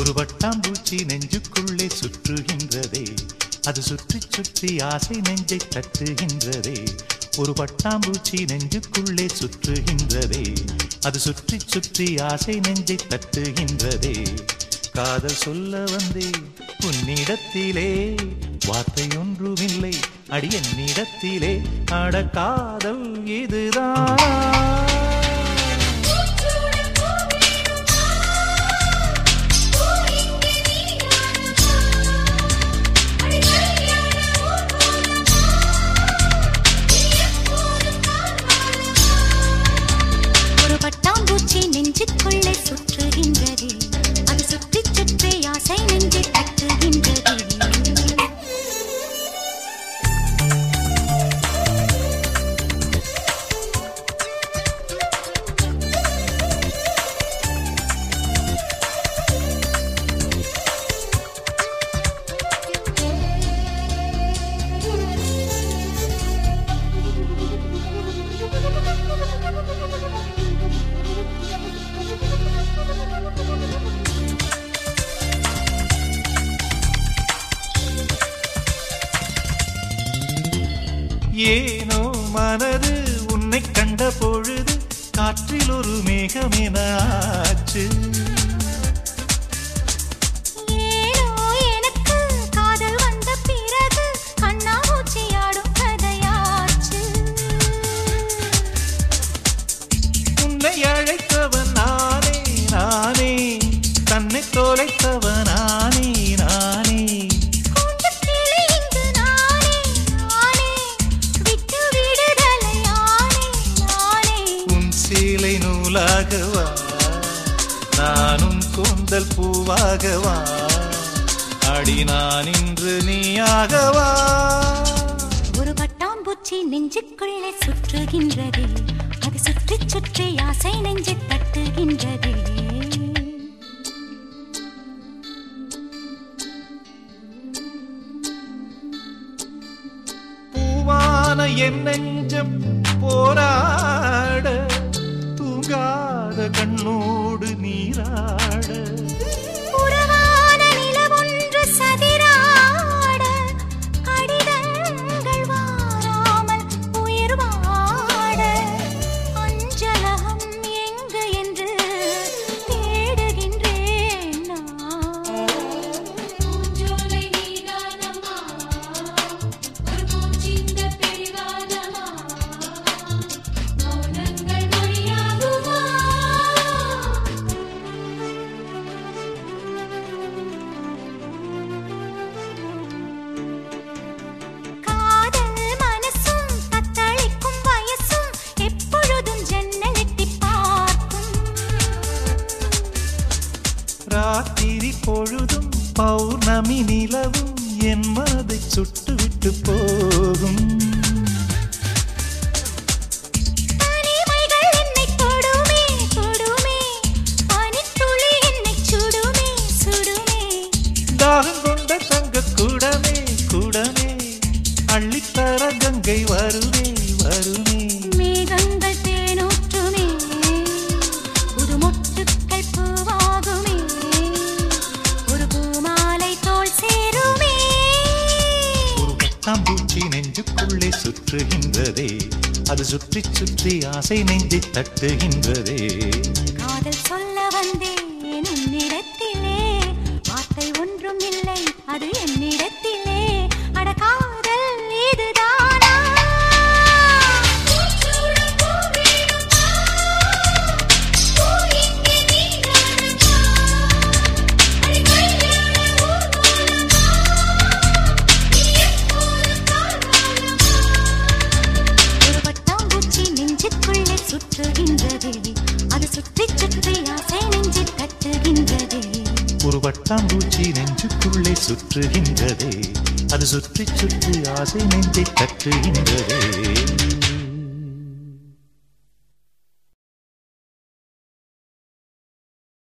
ஒரு வட்டாம்பூச்சி நெஞ்சுக்குள்ளே சுற்றுகின்றதே. அது சுற்றி சுற்றி ஆசை நெஞ்சை தட்டுகின்றதே. ஒரு பட்டாம்பூச்சி நெஞ்சுக்குள்ளே சுற்றுகின்றதே. அது சுற்றி சுற்றி ஆசை நெஞ்சை தட்டுகின்றதே. காதல் சொல்ல வந்தே உன்னிடத்திலே வார்த்தை ஒன்றுமில்லை அடி என்னிடத்திலே அட காதல் இதுதான்? ஏனோ மனது உன்னை கண்ட பொழுது காற்றில் ஒரு மேகமென ஆச்சு. நானும் கூந்தல் பூவாகவா? அடி நான் இன்று நீயாகவா? ஒரு பட்டாம்பூச்சி நெஞ்சுக்குள்ளே சுற்றுகின்றது. அது சுற்றி சுற்றி ஆசை நெஞ்சை தட்டுகின்றது. பூவான என் நெஞ்சம் தூங்காத கண்ணோடு நீரா? பௌர்ணமி நிலவும் என் மனதை சுட்டுவிட்டு போகும். தாகம் கொண்ட தங்க கூடமே கூடமே. அள்ளித்தர கங்கை வருமே வருமே. சுற்றுகின்றதே. அது சுற்றி சுற்றி ஆசை நெஞ்சை தட்டுகின்றதே. காதல் சொல்ல வந்தேன் என்னிடத்திலே வார்த்தை ஒன்றும் இல்லை அது என்னிடத்தில். சுற்றுகின்றதே. அது சுற்றி சுற்றி ஆசை நெஞ்சை தட்டுகின்றதே ஒரு வட்டாம்பூச்சி நெஞ்சுக்குள்ளே சுற்றுகின்றதே. அது சுற்றி சுற்றி ஆசை நெஞ்சை தட்டுகின்றதே